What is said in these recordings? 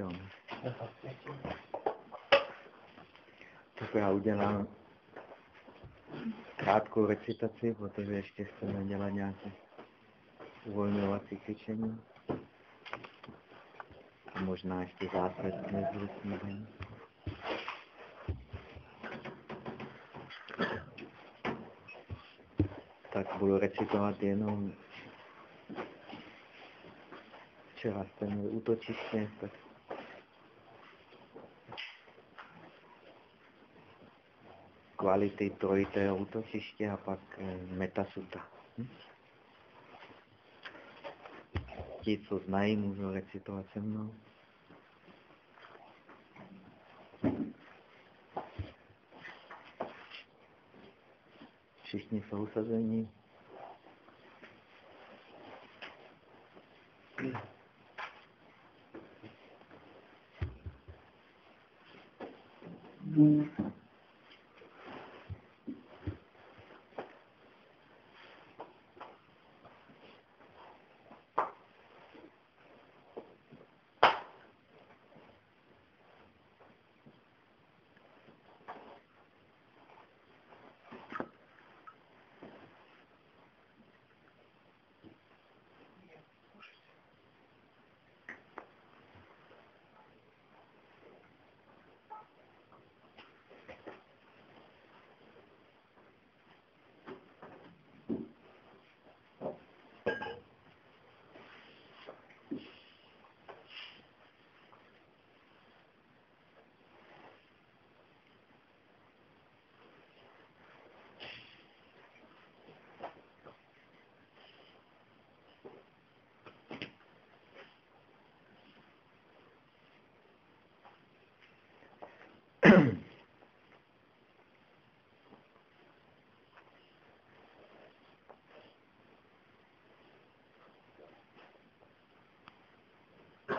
Jo. Tak já udělám krátkou recitaci, protože ještě chceme dělat nějaké uvolňovací cvičení. A možná ještě mezi snídaní. Tak budu recitovat jenom včera jste měli útočiště, tak kvality trojitého útočiště a pak eh, metasuta. Hm? Ti, co znají, můžou recitovat se mnou. Všichni jsou usazení.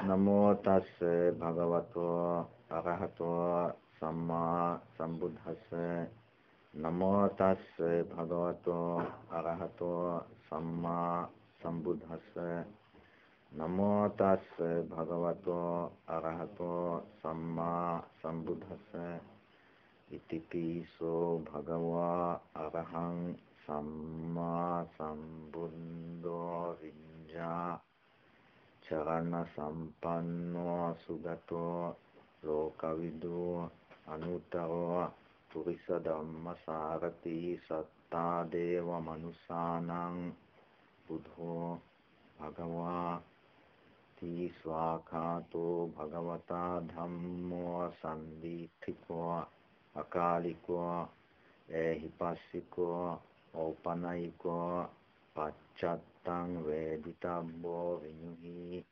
නමෝ තස් භගවතෝ අරහතෝ සම්මා සම්බුද්දස්ස. නමෝ තස් භගවතෝ අරහතෝ සම්මා සම්බුද්දස්ස. නමෝ තස් භගවතෝ අරහතෝ සම්මා සම්බුද්දස්ස. ඉතිපිසෝ භගවා අරහං සම්මා සම්බුද්ධෝ විඤ්ඤා. චරණ සම්පන්නෝ සුගතෝ ලෝකවිදෝ අනුතරෝ පුරිස ධම්ම සාරති සත්තා දේව මනුසානං බුද්ධෝ භගවා තී ස්වාඛාතෝ භගවතා ධම්මෝ සම්දීඨිකෝ අකාලිකෝ ඒහිපස්සිකෝ ඕපනයිකෝ පච්චත්තං වේදිතබ්බෝ විඤුහි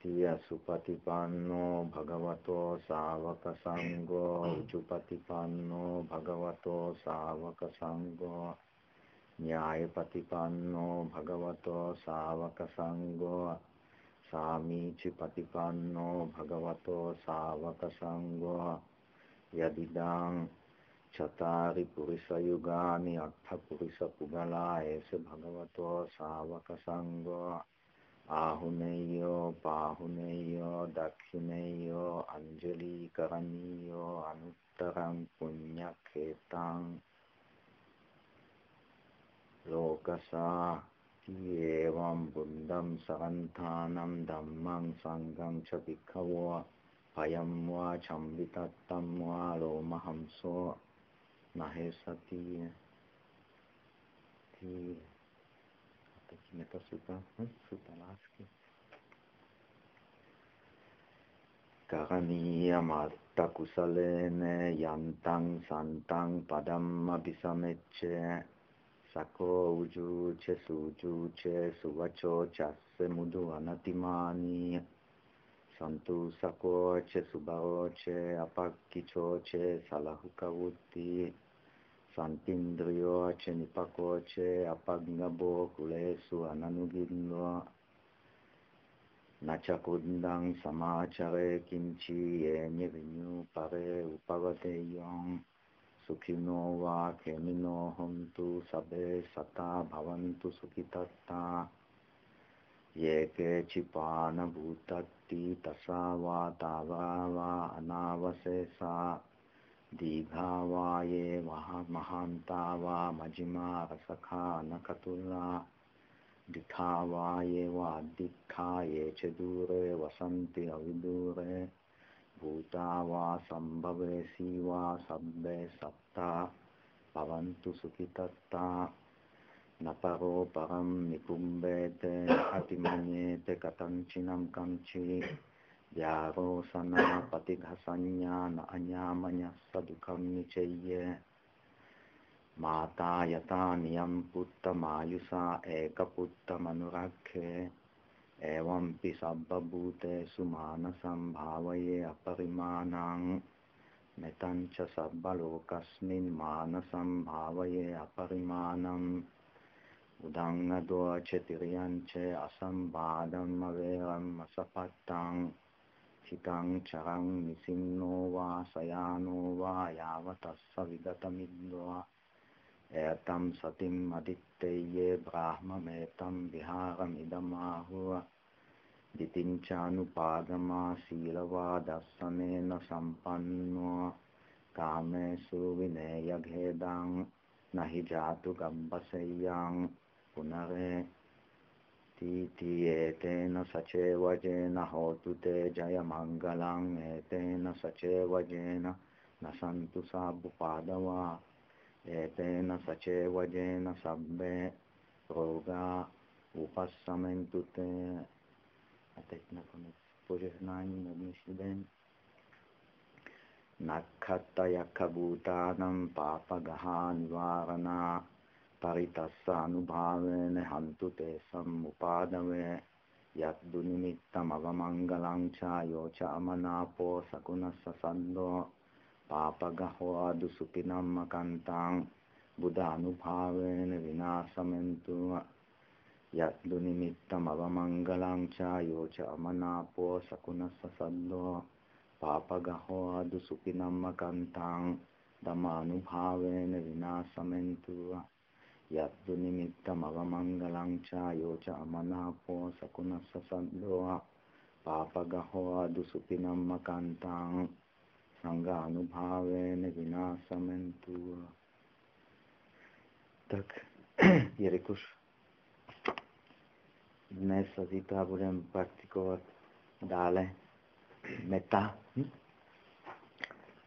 තිය සුපතිපන්නෝ භගවතෝ ශාවක සංඝෝ උචුපතිපන්නෝ භගවතෝ ශාවක සංඝෝ ඥායපතිපන්නෝ භගවතෝ ශාවක සංඝෝ සාමීචි පතිපන්නෝ භගවතෝ ශාවක සංඝෝ යදිදාං චතාරි පුරිස යුගානි අත්ථ පුරිස පුගලා ඒස භගවතෝ ශාවක සංඝෝ ආහුනේයෝ පාහුනේයෝ දක්ඛිනේයෝ අංජලි කරණීයෝ අනුත්තරං පුඤ්ඤඛේතං ලෝකසා ඒවම් බුද්ධම් සරන්තානම් ධම්මං සංඝං ච භික්ඛවෝ අයම් වා චම්බිතත්තම් වා ලෝමහංසෝ මහේසතිය තී aqui né, para soltar, soltar lasca. කරණීය මාත්ත කුසලේන යන්තං සන්තං පදම්ම පිසමෙච්ච සකෝ උජූච සූජූච සුවචෝ චස්ස මුදු අනතිමානීය සන්තු සකෝච සුභවෝච අපක්කිචෝච සලහුකවුත්ති සන්තින්ද්‍රියෝච නිපකෝච අපග්නබෝ කුලේසු අනනුගින්වා නචකුද්දං සමාචරය කිංචි යේඤ විඤ්ඤු පරේ උපවතේයං සුඛිනෝ වා කෙමිනෝ හොන්තු සබේ සතා භවන්තු සුඛිතත්තා ये केचिपानभूतत्ति तसा वा तावा वा अनावशेषा दीघा वा ये महान्ता वा मजिमा रसखा नखतुला दिखा वा ये वा दिक्खा ये च दूरे वसन्ति अविदूरे भूता वा सम्भवेसि वा सब्बे सत्ता भवन्तु सुखितत्ता නපරෝ පරම් නිකුම්බේත අතිමඤ්ඤේත කතංචිනම් කම්චි යාරෝ සනා පටිඝසඤ්ඤාන අඤාමඤ සදුඛම් නිචය්‍ය. මාතා යතා නියම් පුත්ත මායුසා ඒක පුත්ත මනුරක්ඛේ. එවම් පි සබ්බ භූතේසු මාන සම්භාවයේ අපරිමාණං. මෙතං ච සබ්බ ලෝකස්මින් මාන සම්භාවයේ අපරිමාණං. උදංග දෝච තිරියංච අසම්බාධම්ම වේරම්ම සපත්තං චිතං චරං නිසින්නෝ වා සයානෝ වා යාව තස්ස විගතමිද්වා ඒතම් සතිම් අදිත්තේයේ බ්‍රාහ්මමේතම් විහාරමිදමාහුව දිතිංචානුපාදමා සීලවා දස්සනේන සම්පන්නෝ කාමේසු විනේයඝේදං නහි ජාතු ගම්බසෙය්‍යං punare titi etena sace vajena hotu te jaya mangalam etena sace vajena nasantu sabbu padava etena sace vajena sabbe roga upasamentu te опять наконец пожелание однажды день නක්හත්ත යක්කභූතානම් පාපගහාන්වාරණා පරිතස්ස අනුභාවන හන්තු තේ සම්උපාදව යත් දුනිමිත්තම අවමංගලං ඡායෝ චාමනාපෝ සකුණස්ස සන්දෝ පාපගහෝ ආදු සුපිනම්මකන්තං බුද්ධ අනුභාවන විනාශමෙන්තු යත් දුනිමිත්තම අවමංගලං ඡායෝ චාමනාපෝ සකුණස්ස සන්දෝ පාපගහෝ ආදු සුපිනම්මකන්තං ධම්මානුභාවේන විනාශමෙන්තුවා විනාශමෙන්තු යද්දු නිමිත්තම අවමංගලං චායෝ ච අමනාපෝ සකුණස්ස සද්දෝ පාපගහෝ ආදු සුපිනම්ම කන්තං සංඝානුභාවේන විනාශමෙන්තු tak jelikož dnes a zítra budeme praktikovat dále meta, hm?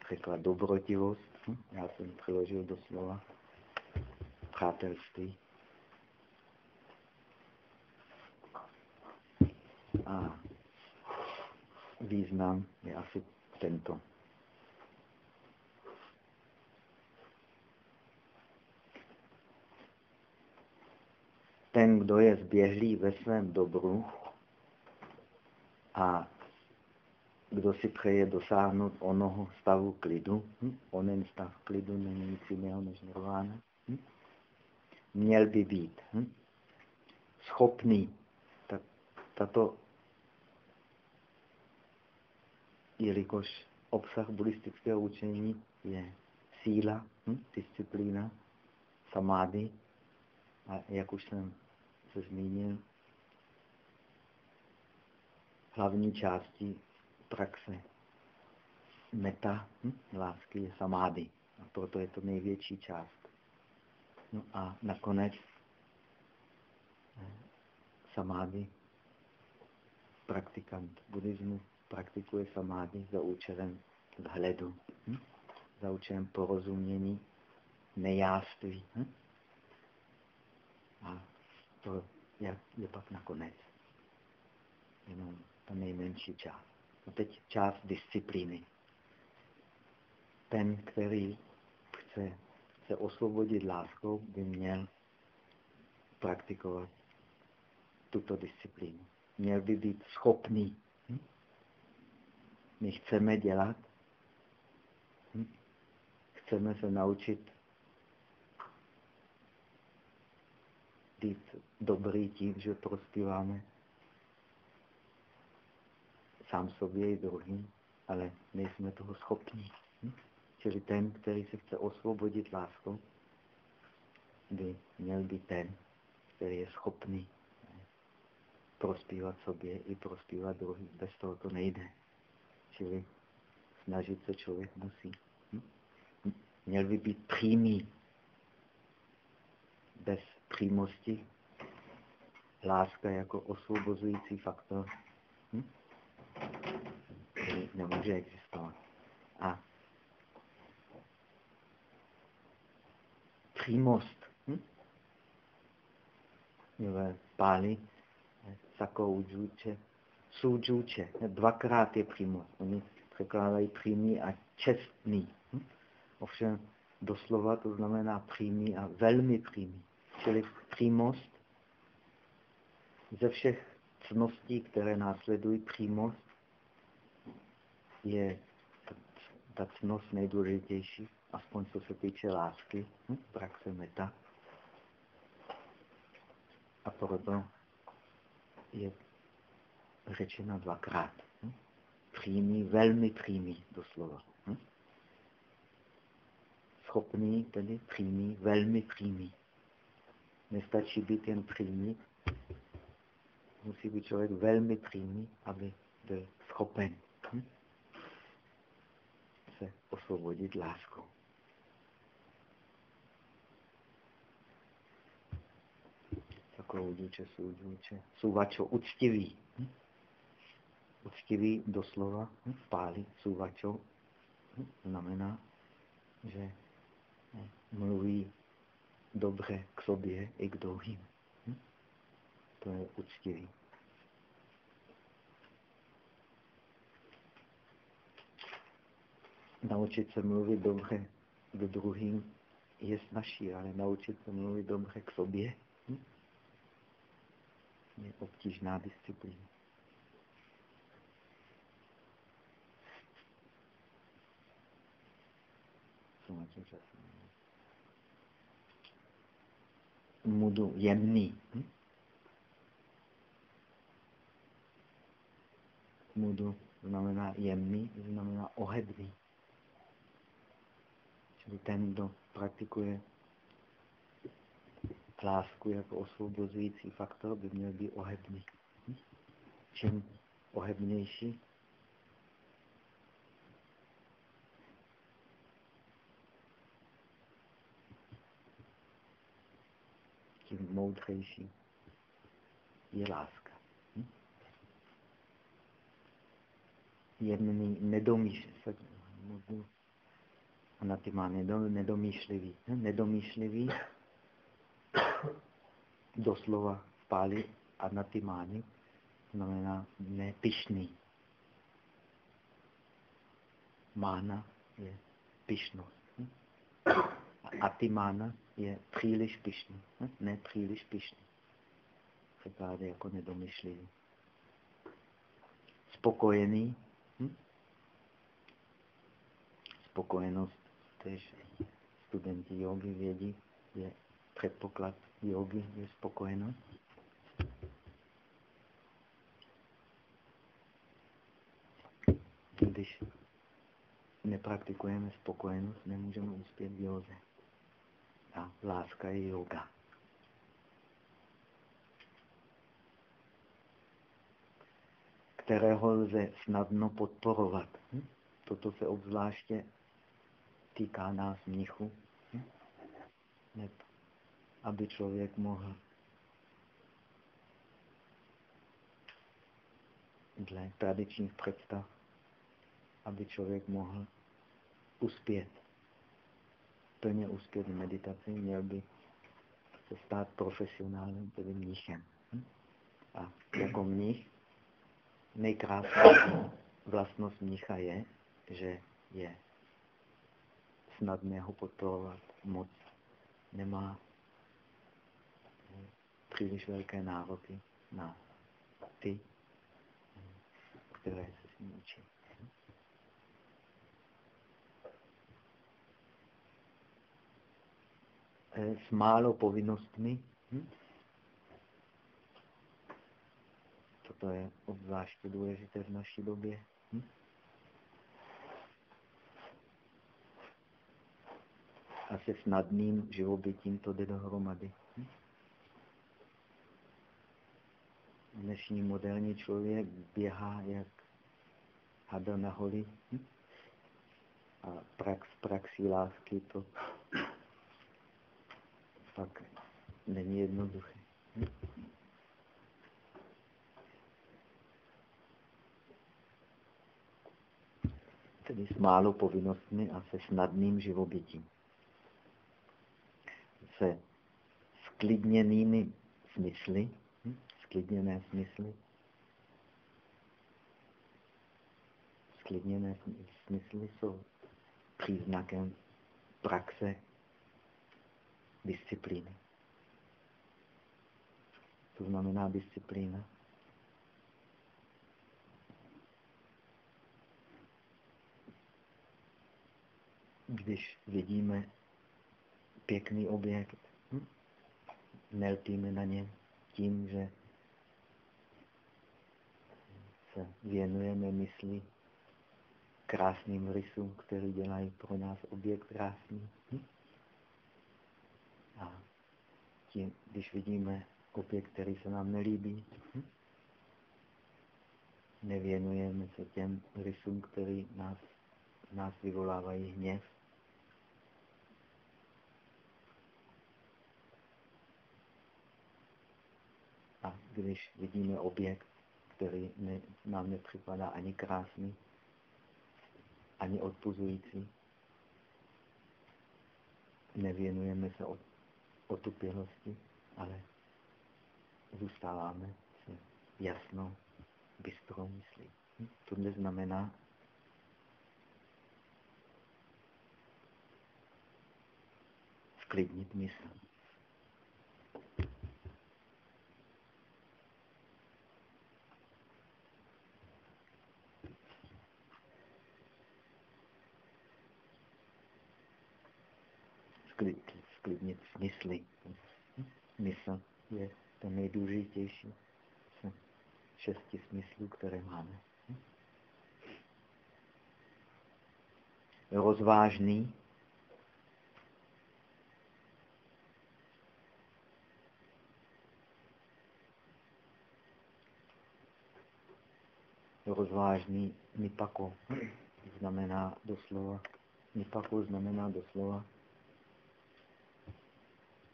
překlad dobrotivost, hm? já jsem přeložil do slova přátelství. A význam je asi tento. ten, kdo je zběhlý ve svém dobru a kdo si přeje dosáhnout onoho stavu klidu, hm? onen stav klidu není nic jiného než nirvána? Měl by být hm? schopný. Tato, jelikož obsah buddhistického učení je síla, hm? disciplína, samády, a jak už jsem se zmínil, hlavní částí praxe meta, hm, lásky, je samády. A proto je to největší část. No a nakonec eh, samády, praktikant buddhismu praktikuje samády za účelem vzhledu, hm? za účelem porozumění nejáství. Hm? A to je, je pak nakonec. Jenom ta nejmenší část. A teď část disciplíny. Ten, který chce se osvobodit láskou, by měl praktikovat tuto disciplínu. Měl by být schopný. Hm? My chceme dělat, hm? chceme se naučit být dobrý tím, že prospíváme sám sobě i druhým, ale nejsme toho schopni. Čili ten, který se chce osvobodit láskou, by měl být ten, který je schopný prospívat sobě i prospívat druhým. Bez toho to nejde. Čili snažit se člověk musí. Hm? Měl by být přímý. Bez přímosti láska jako osvobozující faktor hm? nemůže existovat. A přímost hm? v Páli Sakoujuče, Sujuče, dvakrát je přímost. Oni překládají přímý a čestný. Hm? Ovšem doslova to znamená přímý a velmi přímý. Čili přímost ze všech cností, které následují přímost, je ta cnost nejdůležitější, aspoň co se týče lásky, hm? praxe meta. A proto je řečena dvakrát. Hm? Přímý, velmi přímý doslova. Hm? Schopný, tedy přímý, velmi přímý. Nestačí být jen přímý, musí být člověk velmi přímý, aby byl schopen hm? se osvobodit láskou. Takovoudiče, soudíče, suvačo, uctivý. Hm? Uctivý doslova hm? v páli, suvačo, hm? znamená, že mluví dobře k sobě i k druhým. To je uctivý. Naučit se mluvit dobře k druhým je snažší, ale naučit se mluvit dobře k sobě? Je obtížná disciplína. Tím časem? mudu jemný. Hm? Mudu znamená jemný, znamená ohebný. Čili ten, kdo praktikuje lásku jako osvobozující faktor, by měl být ohebný. Čím ohebnější, tím moudřejší je láska. Jemný, nedomýšlivý, anatima, nedomýšlivý, nedomýšlivý, doslova v páli anatimány, znamená nepišný. Mána je pišnost. Hm? Atimána je příliš pišný, ne příliš pišný. Překládá jako nedomyšlivý. Spokojený. Spokojenost, tež studenti jogy vědí, je předpoklad jogy, je spokojenost. Když nepraktikujeme spokojenost, nemůžeme uspět v józe a láska je yoga. kterého lze snadno podporovat. Hm? Toto se obzvláště týká nás mnichu, hm? Aby člověk mohl dle tradičních představ, aby člověk mohl uspět plně uspět v meditaci, měl by se stát profesionálním, tedy mnichem. A jako mnich nejkrásnější vlastnost mnicha je, že je snadné ho podporovat moc. Nemá příliš velké nároky na ty, které se s ním učí. S málo povinnostmi. Hm? Toto je obzvláště důležité v naší době. Hm? A se snadným živobytím to jde dohromady. Dnešní moderní člověk běhá jak hada na holi. Hm? A prax, praxí lásky to pak není jednoduché. Tedy s málo povinnostmi a se snadným živobytím. Se sklidněnými smysly, hm? Sklidněné smysly, sklidněné smysly jsou příznakem praxe disciplíny. To znamená disciplína. Když vidíme pěkný objekt, hm? nelpíme na ně tím, že se věnujeme mysli krásným rysům, který dělají pro nás objekt krásný. Hm? A tím, když vidíme objekt, který se nám nelíbí, hm? nevěnujeme se těm rysům, který nás, nás vyvolávají hněv. A když vidíme objekt, který ne, nám nepřipadá ani krásný, ani odpuzující, nevěnujeme se od otupělosti, ale zůstáváme se jasnou, bystrou myslí. Hm? To neznamená, sklidnit mysl. Sklidnit mysli. Mysl je to nejdůležitější z šesti smyslů, které máme. Rozvážný rozvážný nipako znamená doslova, nipako znamená doslova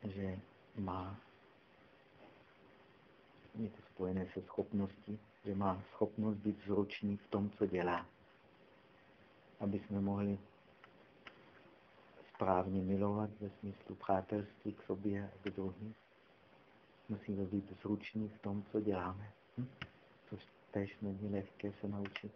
že má, je to spojené se schopností, že má schopnost být zručný v tom, co dělá. Aby jsme mohli správně milovat ve smyslu přátelství k sobě a k druhým. Musíme být zruční v tom, co děláme. Hm? Což tež není lehké se naučit.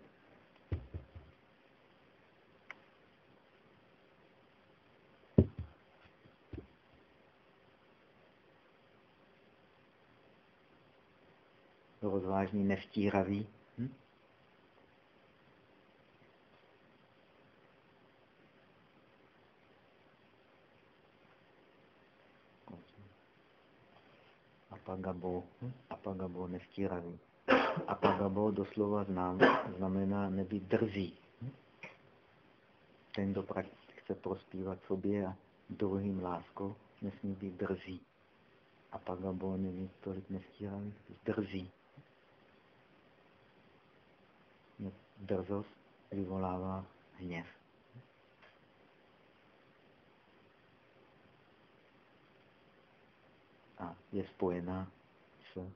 Rozvážný, nevtíravý. Hm? Apagabo, hm? apagabo, nevtíravý. Apagabo doslova znám, znamená nebýt drzí. Hm? Ten, kdo chce prospívat sobě a druhým láskou, nesmí být drzí. Apagabo není tolik nevtíravý, drzí. Drzost vyvolává hněv. A je spojená s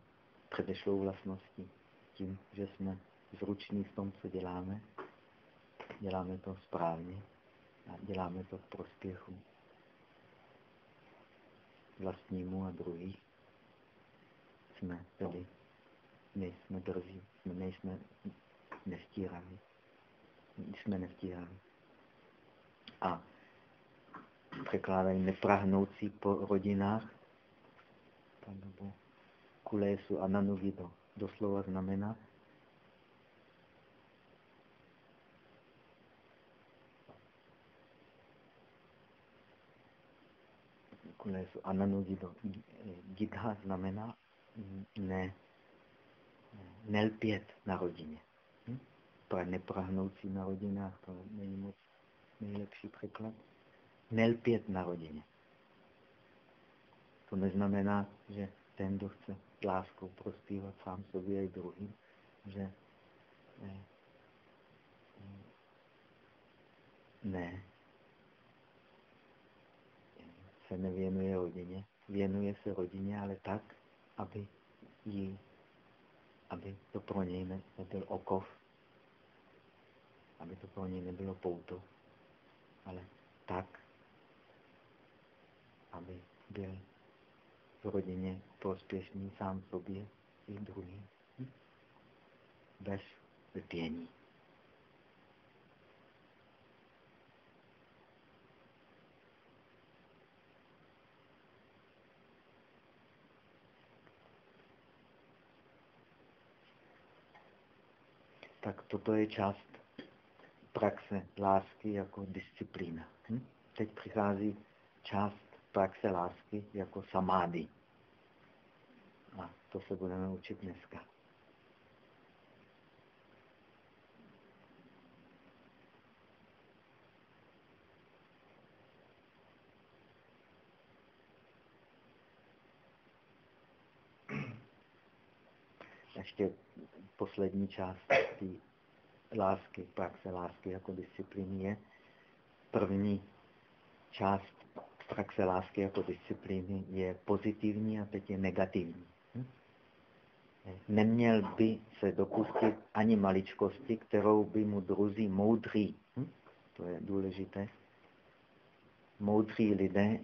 předešlou vlastností. Tím, že jsme zruční v tom, co děláme, děláme to správně a děláme to v prospěchu vlastnímu a druhých. Jsme tedy, nejsme drzí, jsme nejsme nestíraví. Jsme nestíraví. A překládají neprahnoucí po rodinách, nebo kulésu ananugido doslova znamená kulésu ananugido gidha znamená ne, nelpět na rodině. Neprahnoucí na rodinách, to není moc nejlepší překlad. Nelpět na rodině. To neznamená, že ten, kdo chce láskou prospívat sám sobě i druhým, že ne, ne, se nevěnuje rodině, věnuje se rodině, ale tak, aby jí, aby to pro něj ne, nebyl okov, aby to pro něj nebylo pouto, ale tak, aby byl v rodině prospěšný sám sobě i druhým. Bez lpění. Tak toto je část praxe lásky jako disciplína. Hm? Teď přichází část praxe lásky jako samády. A to se budeme učit dneska. Ještě poslední část té lásky, praxe lásky jako disciplíny je první část praxe lásky jako disciplíny je pozitivní a teď je negativní. Hm? Neměl by se dopustit ani maličkosti, kterou by mu druzí moudří, hm? to je důležité, moudří lidé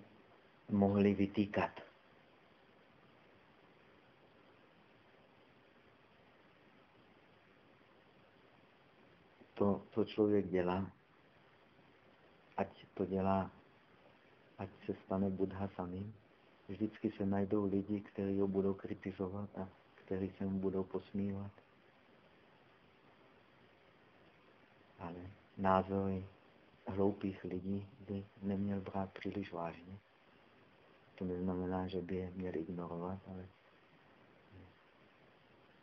mohli vytýkat. To, co člověk dělá, ať to dělá ať se stane Buddha samým. Vždycky se najdou lidi, kteří ho budou kritizovat a kteří se mu budou posmívat. Ale názory hloupých lidí by neměl brát příliš vážně. To neznamená, že by je měl ignorovat, ale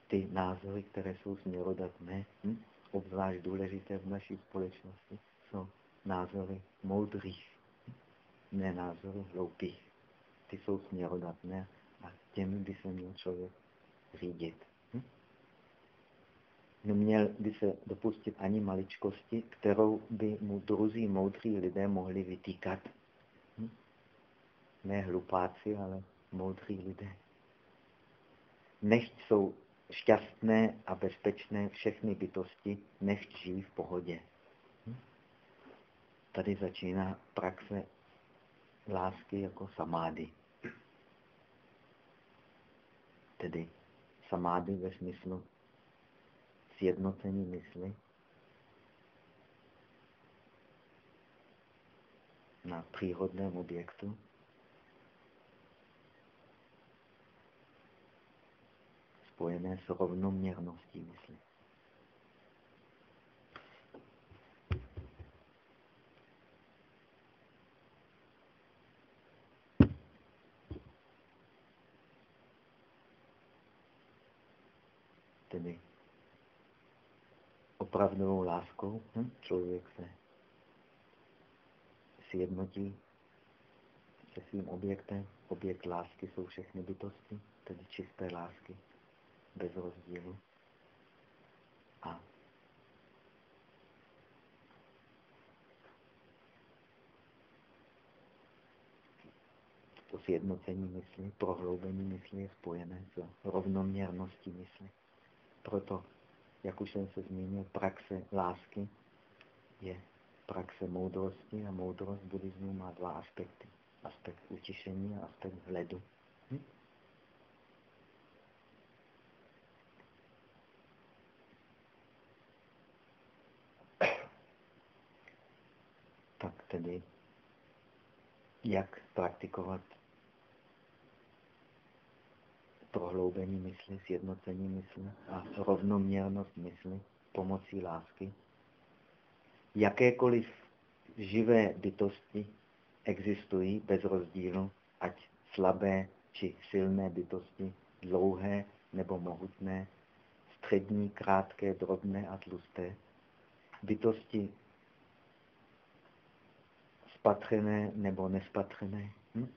ty názory, které jsou směrodatné, hm, obzvlášť důležité v naší společnosti, jsou názory moudrých ne názory hloupých. Ty jsou směrodatné a těmi by se měl člověk řídit. Hm? Neměl by se dopustit ani maličkosti, kterou by mu druzí moudří lidé mohli vytýkat. Hm? Ne hlupáci, ale moudří lidé. Nechť jsou šťastné a bezpečné všechny bytosti, nechť žijí v pohodě. Hm? Tady začíná praxe lásky jako samády. Tedy samády ve smyslu sjednocení mysli na příhodném objektu, spojené s rovnoměrností mysli. tedy opravdovou láskou hm? člověk se sjednotí se svým objektem. Objekt lásky jsou všechny bytosti, tedy čisté lásky, bez rozdílu. A to sjednocení mysli, prohloubení mysli je spojené s rovnoměrností mysli. Proto, jak už jsem se zmínil, praxe lásky je praxe moudrosti a moudrost buddhismu má dva aspekty. Aspekt utišení a aspekt hledu. Hm? Tak tedy, jak praktikovat prohloubení mysli, sjednocení mysli a rovnoměrnost mysli pomocí lásky. Jakékoliv živé bytosti existují bez rozdílu, ať slabé či silné bytosti, dlouhé nebo mohutné, střední, krátké, drobné a tlusté. Bytosti spatřené nebo nespatřené. Hm?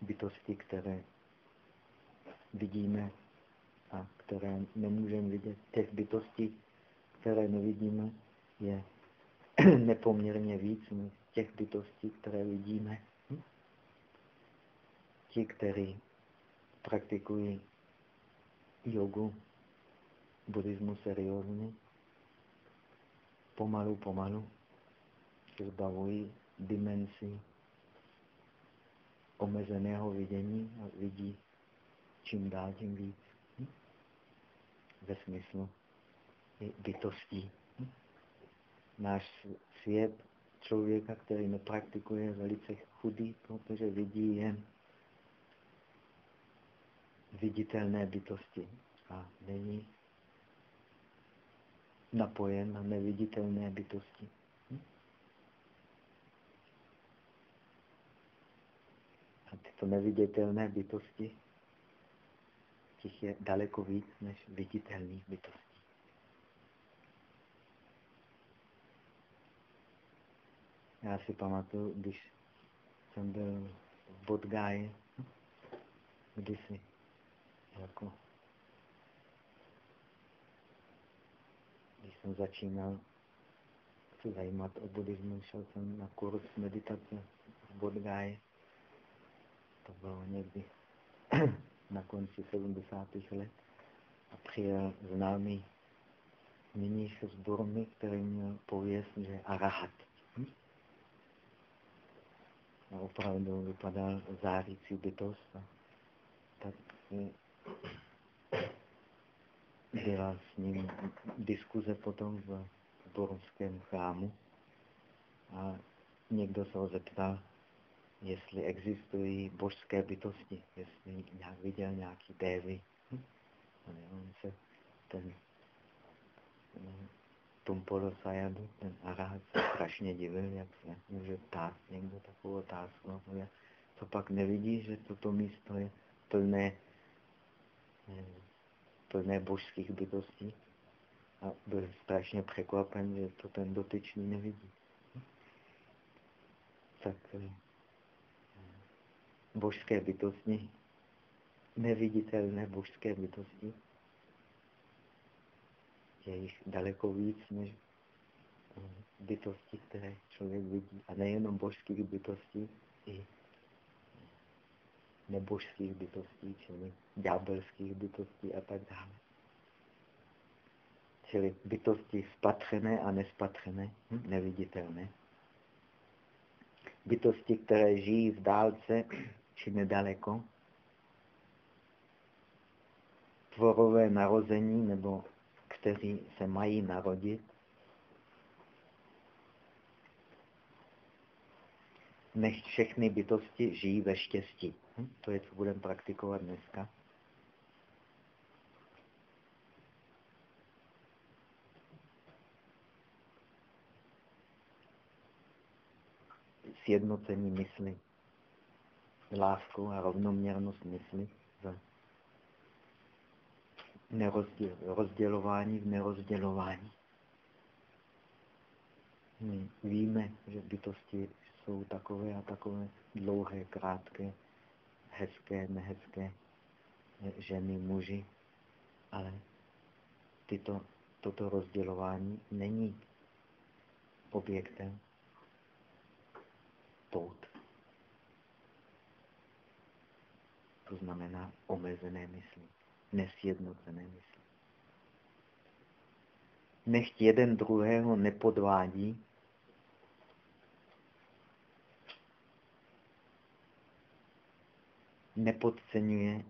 Bytosti, které vidíme a které nemůžeme vidět. Těch bytostí, které nevidíme, je nepoměrně víc než těch bytostí, které vidíme. Hm? Ti, kteří praktikují jogu, buddhismu seriózně, pomalu, pomalu se zbavují dimenzi omezeného vidění a vidí čím dál tím víc. Hm? Ve smyslu bytostí. Hm? Náš svět člověka, který nepraktikuje, je velice chudý, protože vidí jen viditelné bytosti a není napojen na neviditelné bytosti. Tyto neviditelné bytosti, těch je daleko víc než viditelných bytostí. Já si pamatuju, když jsem byl v Bodgáji, kdysi, jako, když jsem začínal se zajímat o buddhismu, šel jsem na kurz meditace v Bodgáji. To bylo někdy na konci 70. let. A přijel známý mníš z Burmy, který měl pověst, že arahat. Hm? A opravdu vypadal zářící bytost. A tak byla s ním diskuze potom v Borském chrámu a někdo se ho zeptal, jestli existují božské bytosti, jestli nějak viděl nějaký dévy. Hm? On se ten Tumpolo Sayadu, ten arát se strašně divil, jak se může ptát někdo takovou otázku. To pak nevidí, že toto místo je plné, plné božských bytostí. A byl strašně překvapen, že to ten dotyčný nevidí. Tak eh, božské bytosti, neviditelné božské bytosti, je jich daleko víc než bytosti, které člověk vidí. A nejenom božských bytostí, i nebožských bytostí, čili ďábelských bytostí a tak dále. Čili bytosti spatřené a nespatřené, hm, neviditelné. Bytosti, které žijí v dálce či nedaleko. Tvorové narození, nebo kteří se mají narodit. Než všechny bytosti žijí ve štěstí. Hm? To je, co budeme praktikovat dneska. Sjednocení mysli, lásku a rovnoměrnost mysli v nerozděl, rozdělování v nerozdělování. My víme, že bytosti jsou takové a takové dlouhé, krátké, hezké, nehezké ženy, muži, ale tyto, toto rozdělování není objektem tout. To znamená omezené mysli, nesjednocené mysli. Nechť jeden druhého nepodvádí, nepodceňuje,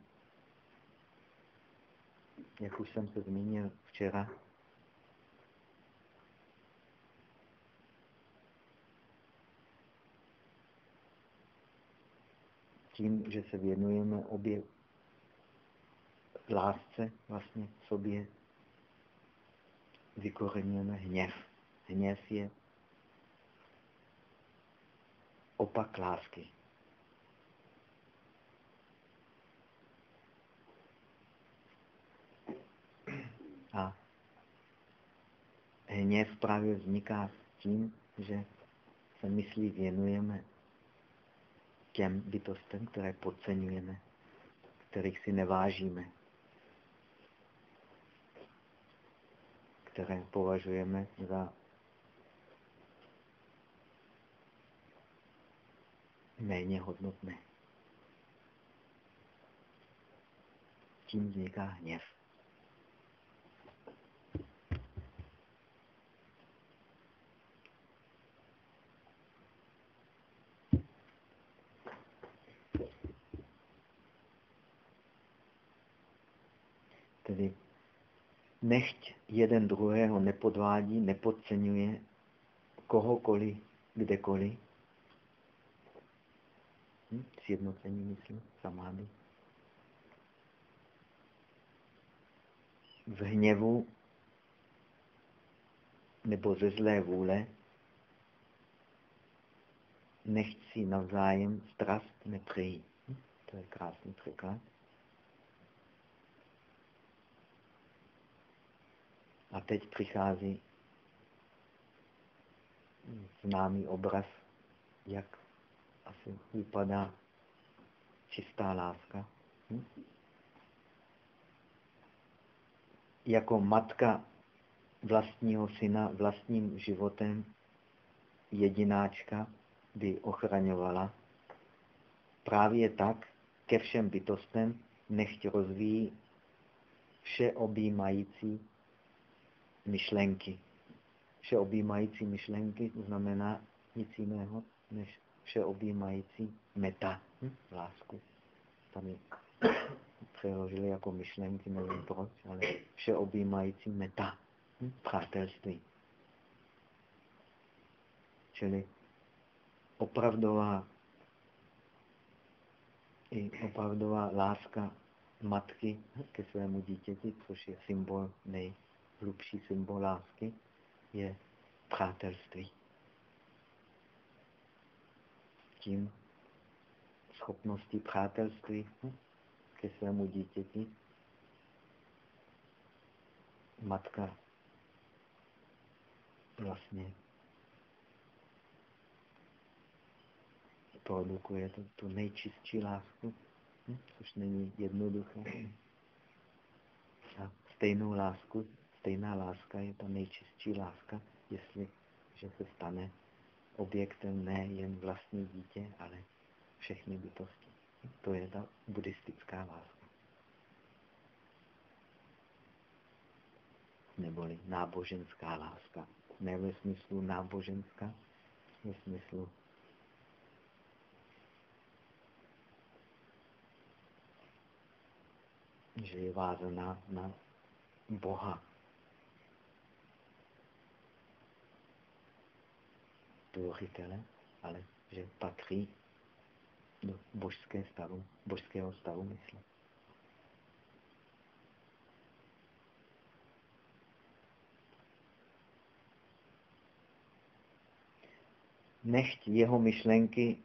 jak už jsem se zmínil včera, tím, že se věnujeme obě, lásce vlastně sobě vykoreňujeme hněv. Hněv je opak lásky. A hněv právě vzniká tím, že se myslí věnujeme těm bytostem, které podceňujeme, kterých si nevážíme, které považujeme za méně hodnotné. Tím vzniká hněv. Tedy nechť jeden druhého nepodvádí, nepodceňuje kohokoliv, kdekoliv. Hm? Sjednocení mysli, samády. V hněvu nebo ze zlé vůle nechť si navzájem strast nepřejí. Hm? To je krásný překlad. A teď přichází známý obraz, jak asi vypadá čistá láska. Hm? Jako matka vlastního syna vlastním životem jedináčka by ochraňovala. Právě tak ke všem bytostem nechť rozvíjí vše objímající myšlenky. Všeobjímající myšlenky znamená nic jiného, než všeobjímající meta, hm? lásku. Tam je přeložili jako myšlenky, nevím proč, ale všeobjímající meta, hm? přátelství. Čili opravdová i opravdová láska matky ke svému dítěti, což je symbol nej, hlubší symbol lásky, je přátelství. Tím schopnosti přátelství ke svému dítěti matka vlastně produkuje to, tu nejčistší lásku, hm, což není jednoduché. A stejnou lásku stejná láska je ta nejčistší láska, jestli že se stane objektem ne jen vlastní dítě, ale všechny bytosti. To je ta buddhistická láska. Neboli náboženská láska. Ne ve smyslu náboženská, ve smyslu že je vázaná na Boha, tvořitele, ale že patří do božské stavu, božského stavu mysli. Nechť jeho myšlenky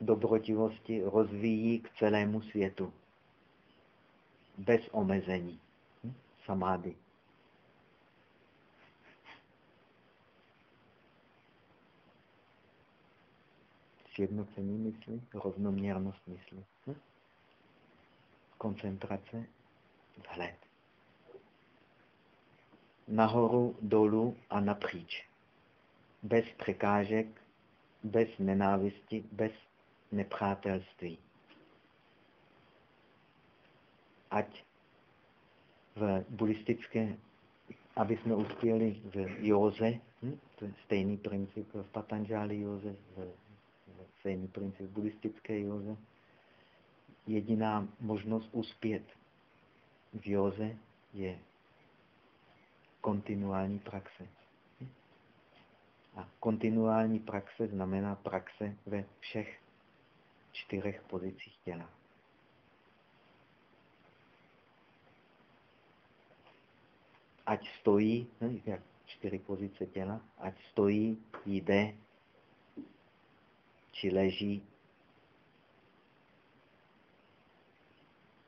dobrotivosti rozvíjí k celému světu. Bez omezení. Hm? Samády. Sjednocení mysli, rovnoměrnost mysli. Hm? Koncentrace, vzhled. Nahoru, dolů a napříč. Bez překážek, bez nenávisti, bez nepřátelství. Ať v buddhistické, aby jsme uspěli v józe, hm? to je stejný princip v Patanžáli józe, v stejný princip buddhistické józe. Jediná možnost uspět v józe je kontinuální praxe. A kontinuální praxe znamená praxe ve všech čtyřech pozicích těla. ať stojí, jak čtyři pozice těla, ať stojí, jde, či leží,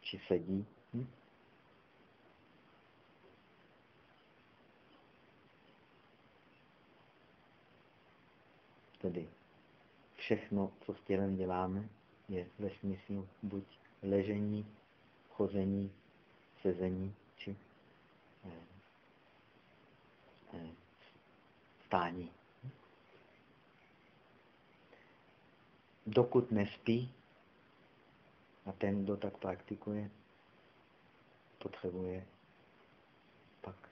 či sedí. Hm? Tedy všechno, co s tělem děláme, je ve smyslu buď ležení, chození, sezení, či eh, eh, stání. Dokud nespí, a ten, kdo tak praktikuje, potřebuje pak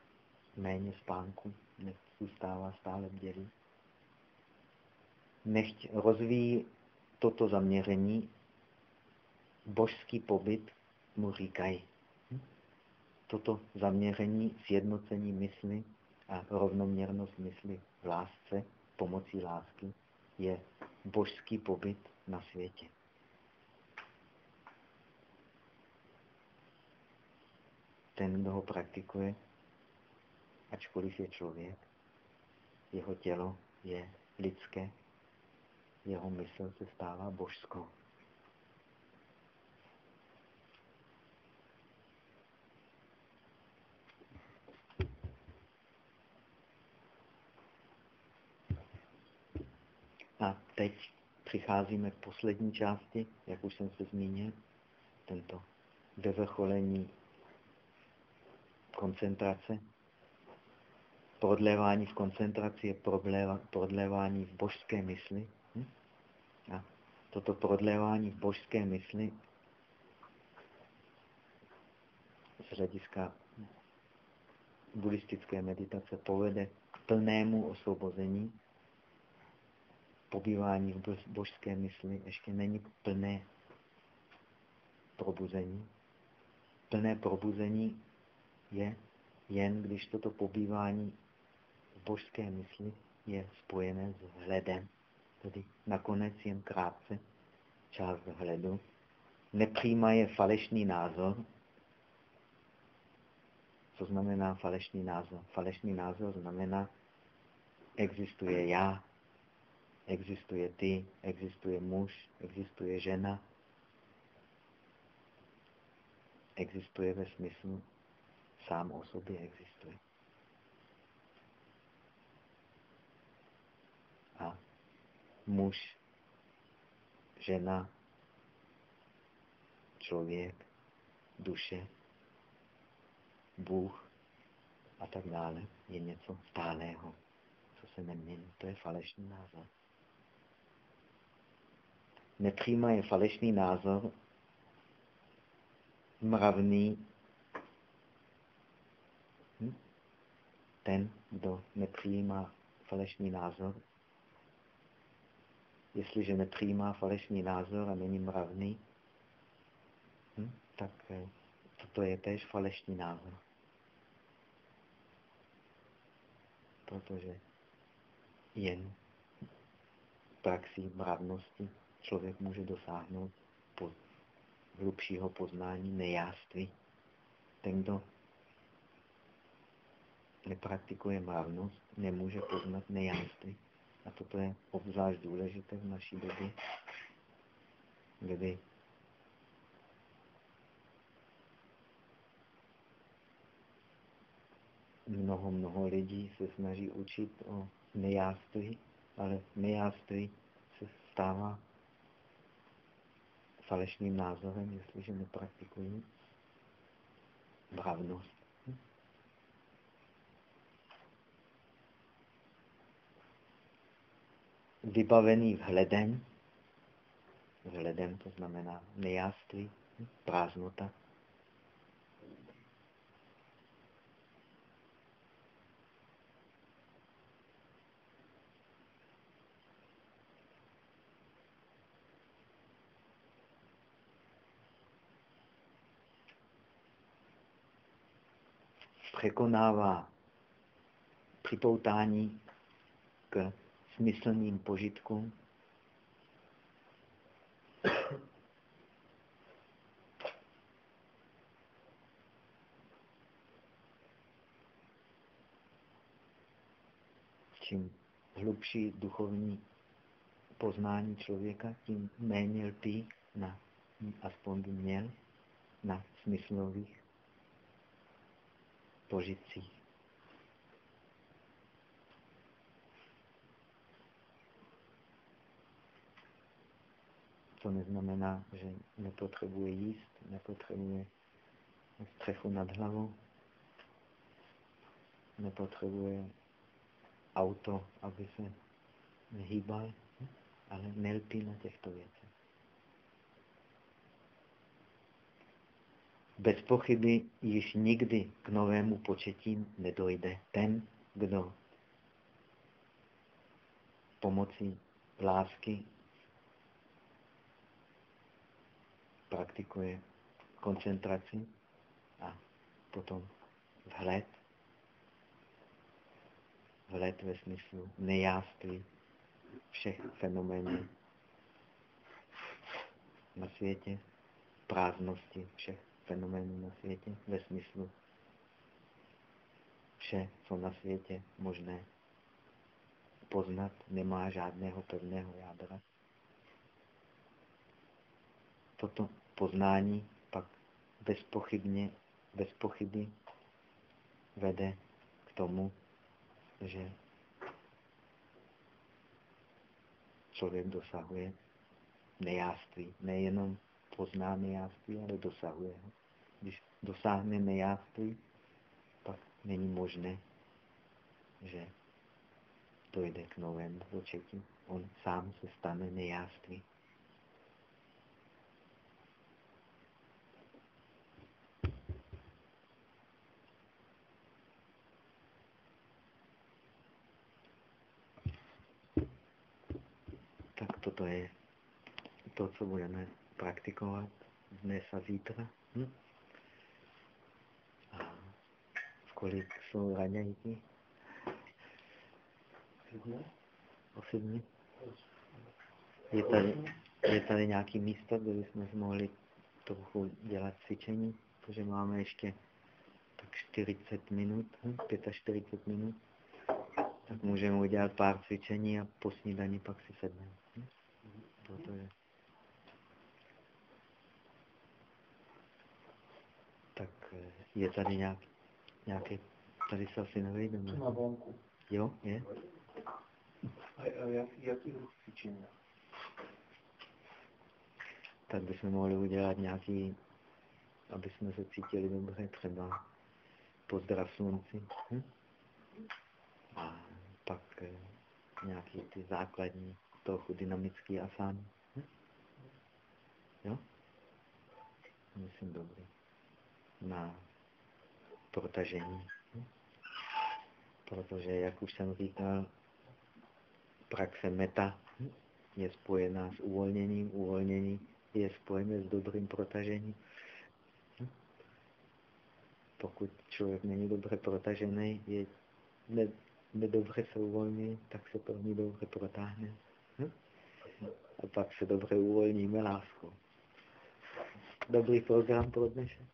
méně spánku, zůstává stále bdělý. Nechť rozvíjí toto zaměření, božský pobyt mu říkají. Toto zaměření, sjednocení mysli a rovnoměrnost mysli v lásce, pomocí lásky, je božský pobyt na světě. Ten, kdo ho praktikuje, ačkoliv je člověk, jeho tělo je lidské, jeho mysl se stává božskou. A teď přicházíme k poslední části, jak už jsem se zmínil, tento vyvrcholení koncentrace. Prodlévání v koncentraci je prodlévání v božské mysli. Hm? A toto prodlévání v božské mysli z hlediska buddhistické meditace povede k plnému osvobození pobývání v božské mysli ještě není plné probuzení. Plné probuzení je jen, když toto pobývání v božské mysli je spojené s hledem, tedy nakonec jen krátce část hledu. je falešný názor. Co znamená falešný názor? Falešný názor znamená, existuje já, Existuje ty, existuje muž, existuje žena. Existuje ve smyslu, sám o sobě existuje. A muž, žena, člověk, duše, Bůh a tak dále je něco stálého, co se nemění. To je falešný názor nepřijímají falešný názor, mravný, hm? ten, kdo nepřijímá falešný názor, jestliže nepřijímá falešný názor a není mravný, hm? tak eh, to je též falešný názor. Protože jen praxí mravnosti člověk může dosáhnout po hlubšího poznání nejáství. Ten, kdo nepraktikuje mravnost, nemůže poznat nejáství. A toto je obzvlášť důležité v naší době, kdy mnoho, mnoho lidí se snaží učit o nejáství, ale nejáství se stává falešným názorem, jestliže nepraktikují mravnost. Vybavený vhledem, vhledem to znamená nejáství, prázdnota, překonává připoutání k smyslným požitkům. čím hlubší duchovní poznání člověka, tím méně lpí na, aspoň měl, na smyslových požitcích. To neznamená, že nepotřebuje jíst, nepotřebuje střechu nad hlavou, nepotřebuje auto, aby se hýbal, ale nelpí na těchto věcech. Bez pochyby již nikdy k novému početí nedojde ten, kdo pomocí lásky praktikuje koncentraci a potom vhled, vhled ve smyslu nejáství všech fenoménů na světě, prázdnosti všech fenoménů na světě, ve smyslu vše, co na světě možné poznat, nemá žádného pevného jádra. Toto poznání pak bezpochybně, bez pochyby vede k tomu, že člověk dosahuje nejáství. Nejenom pozná nejáství, ale dosahuje ho. Když dosáhne nejáství, pak není možné, že dojde k novému početí. On sám se stane nejáství. toto je to, co budeme praktikovat dnes a zítra. Hm? A v kolik jsou raňajky? Osobně? Je tady, je tady nějaký místo, kde bychom mohli trochu dělat cvičení, protože máme ještě tak 40 minut, hm? 45 minut, tak můžeme udělat pár cvičení a po snídani pak si sedneme. Hm? Protože tak eh, je tady nějaký, nějaký tady se asi nevejdeme. Na vonku. Jo, je? A, a jak, jaký druh cvičení? Tak bychom mohli udělat nějaký, aby jsme se cítili dobře, třeba pozdrav slunci. Hm? A pak eh, nějaký ty základní trochu dynamický asán. Hm? Jo? Myslím dobrý. Na protažení. Protože, jak už jsem říkal, praxe meta je spojená s uvolněním, uvolnění je spojené s dobrým protažením. Pokud člověk není dobře protažený, je nedobře se uvolní, tak se pro ní dobře protáhne. A pak se dobře uvolníme láskou. Dobrý program pro dnešek.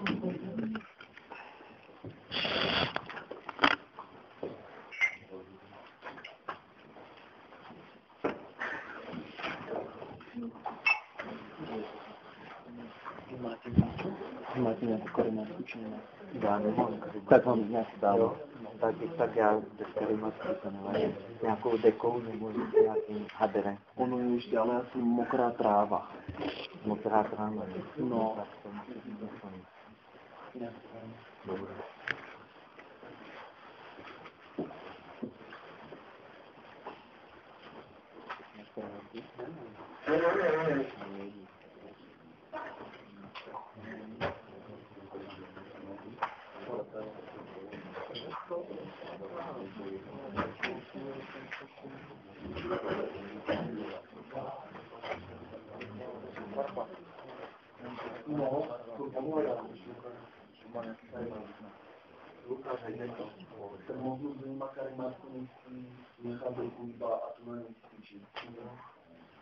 Já nemám. Tak vám nějak dám. Tak, tak já to nevadí. Nějakou dekou nebo nějakým hadrem. Ono je už dělá asi mokrá tráva. Mokrá tráva. No. Tak to, to, to, Dobré. No, to Lukáš, aj niekto, ten možno vníma karimátku nechá veľkú iba a to len cvičí.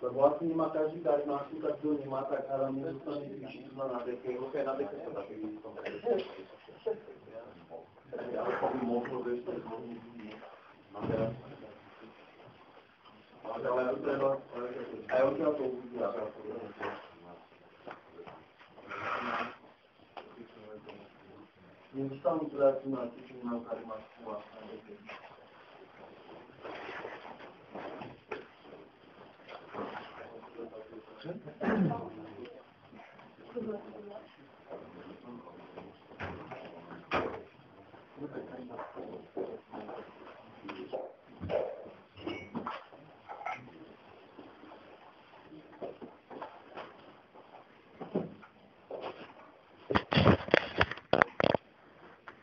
Lebo asi nemá každý karimátku, tak kto nemá, tak ale nezostane cvičiť tu na deke. Ok, na deke sa také Ale to by možno, vieš, to je možno ale aj treba, aj od to uvidí a teraz não estão relacionados 嗯